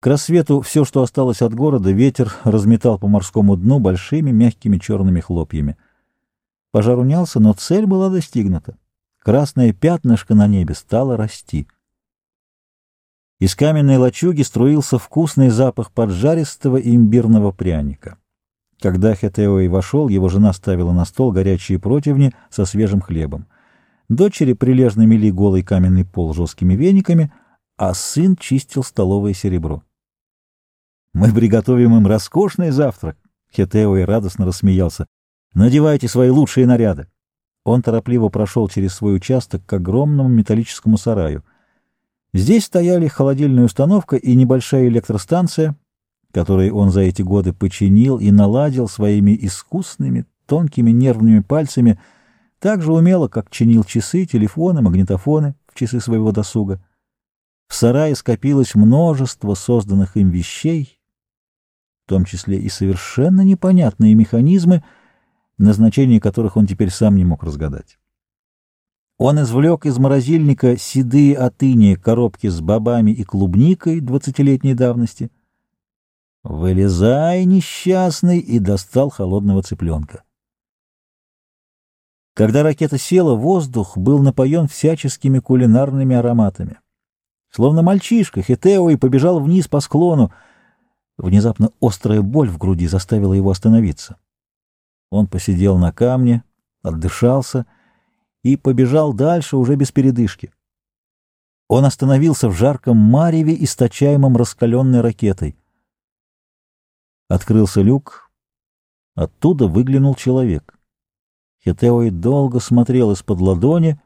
К рассвету все, что осталось от города, ветер разметал по морскому дну большими мягкими черными хлопьями. Пожар унялся, но цель была достигнута. Красное пятнышко на небе стало расти. Из каменной лачуги струился вкусный запах поджаристого имбирного пряника. Когда Хетеуэй вошел, его жена ставила на стол горячие противни со свежим хлебом. Дочери прилежно мели голый каменный пол жесткими вениками, а сын чистил столовое серебро. Мы приготовим им роскошный завтрак. Хетеуэй радостно рассмеялся. Надевайте свои лучшие наряды. Он торопливо прошел через свой участок к огромному металлическому сараю. Здесь стояли холодильная установка и небольшая электростанция, которую он за эти годы починил и наладил своими искусными, тонкими нервными пальцами, так же умело, как чинил часы, телефоны, магнитофоны в часы своего досуга. В сарае скопилось множество созданных им вещей, том числе и совершенно непонятные механизмы, назначение которых он теперь сам не мог разгадать. Он извлек из морозильника седые от коробки с бобами и клубникой двадцатилетней давности. «Вылезай, несчастный!» и достал холодного цыпленка. Когда ракета села, воздух был напоен всяческими кулинарными ароматами. Словно мальчишка, Хетео и побежал вниз по склону, Внезапно острая боль в груди заставила его остановиться. Он посидел на камне, отдышался и побежал дальше уже без передышки. Он остановился в жарком мареве, источаемом раскаленной ракетой. Открылся люк. Оттуда выглянул человек. Хетеой долго смотрел из-под ладони.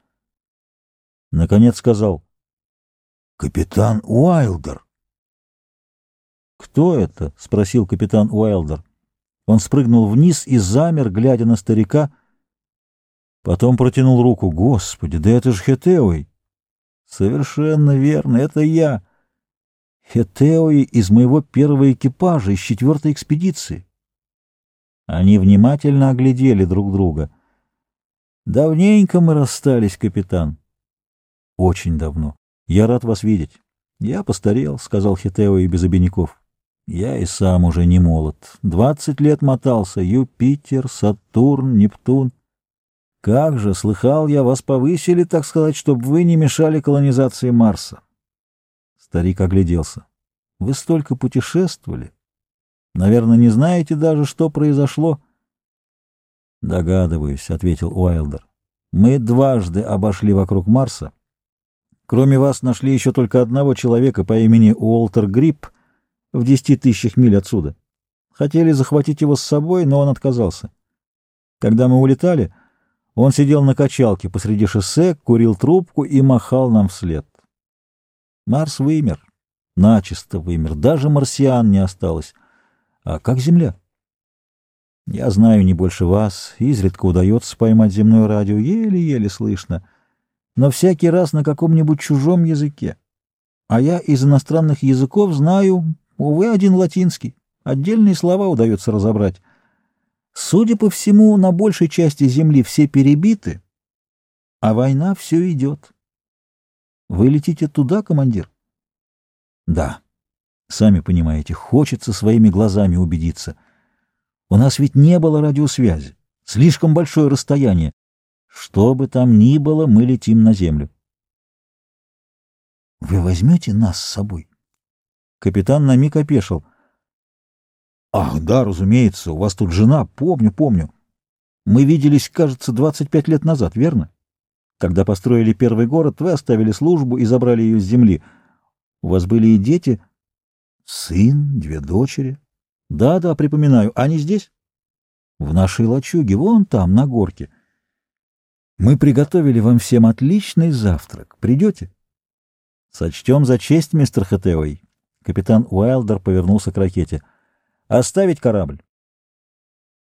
Наконец сказал «Капитан Уайлдер». «Кто это?» — спросил капитан Уайлдер. Он спрыгнул вниз и замер, глядя на старика. Потом протянул руку. «Господи, да это же Хетеуи!» «Совершенно верно, это я!» «Хетеуи из моего первого экипажа, из четвертой экспедиции!» Они внимательно оглядели друг друга. «Давненько мы расстались, капитан». «Очень давно. Я рад вас видеть». «Я постарел», — сказал Хетеуи без обиняков. Я и сам уже не молод. Двадцать лет мотался. Юпитер, Сатурн, Нептун. Как же, слыхал я, вас повысили, так сказать, чтобы вы не мешали колонизации Марса. Старик огляделся. Вы столько путешествовали. Наверное, не знаете даже, что произошло. Догадываюсь, — ответил Уайлдер. Мы дважды обошли вокруг Марса. Кроме вас нашли еще только одного человека по имени Уолтер Грипп, в десяти тысячах миль отсюда. Хотели захватить его с собой, но он отказался. Когда мы улетали, он сидел на качалке посреди шоссе, курил трубку и махал нам вслед. Марс вымер, начисто вымер, даже марсиан не осталось. А как Земля? Я знаю не больше вас, изредка удается поймать земное радио, еле-еле слышно, но всякий раз на каком-нибудь чужом языке. А я из иностранных языков знаю Увы, один латинский. Отдельные слова удается разобрать. Судя по всему, на большей части земли все перебиты, а война все идет. Вы летите туда, командир? Да. Сами понимаете, хочется своими глазами убедиться. У нас ведь не было радиосвязи. Слишком большое расстояние. Что бы там ни было, мы летим на землю. Вы возьмете нас с собой? Капитан на миг опешил. «Ах, да, разумеется, у вас тут жена, помню, помню. Мы виделись, кажется, 25 лет назад, верно? Когда построили первый город, вы оставили службу и забрали ее с земли. У вас были и дети, сын, две дочери. Да-да, припоминаю, они здесь? В нашей лачуге, вон там, на горке. Мы приготовили вам всем отличный завтрак. Придете? Сочтем за честь, мистер Хэтеуэй. Капитан Уайлдер повернулся к ракете. «Оставить корабль.